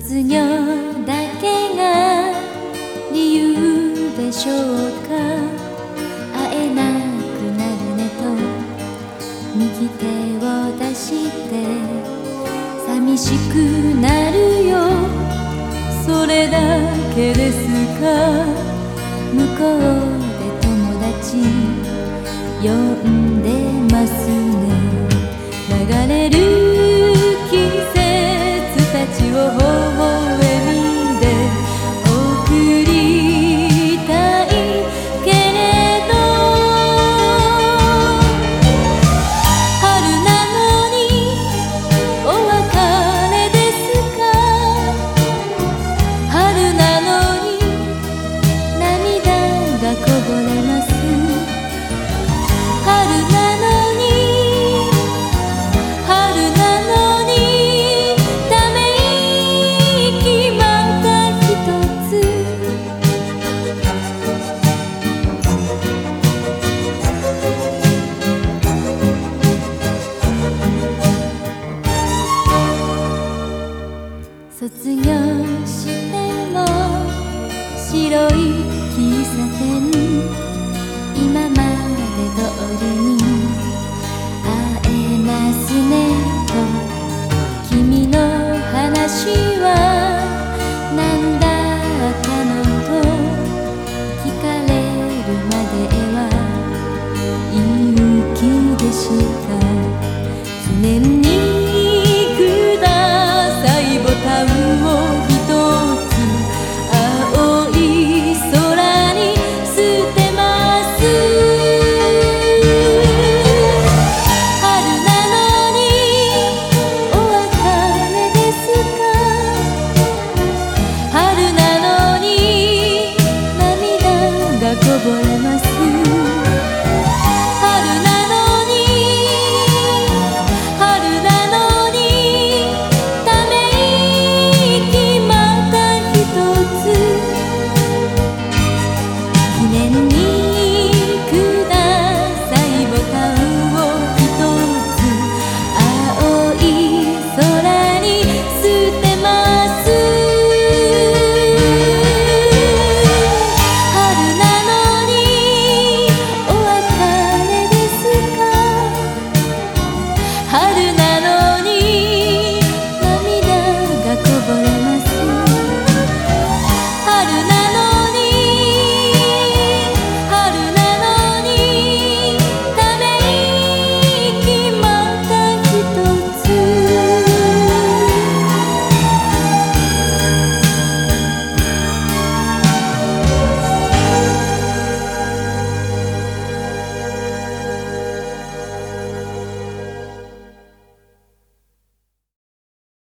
卒業だけが理由でしょうか？会えなくなるねと。右手を出して寂しくなるよ。それだけですか？向こうで友達呼んでます。卒業しても白い喫茶店。今まで通りに buena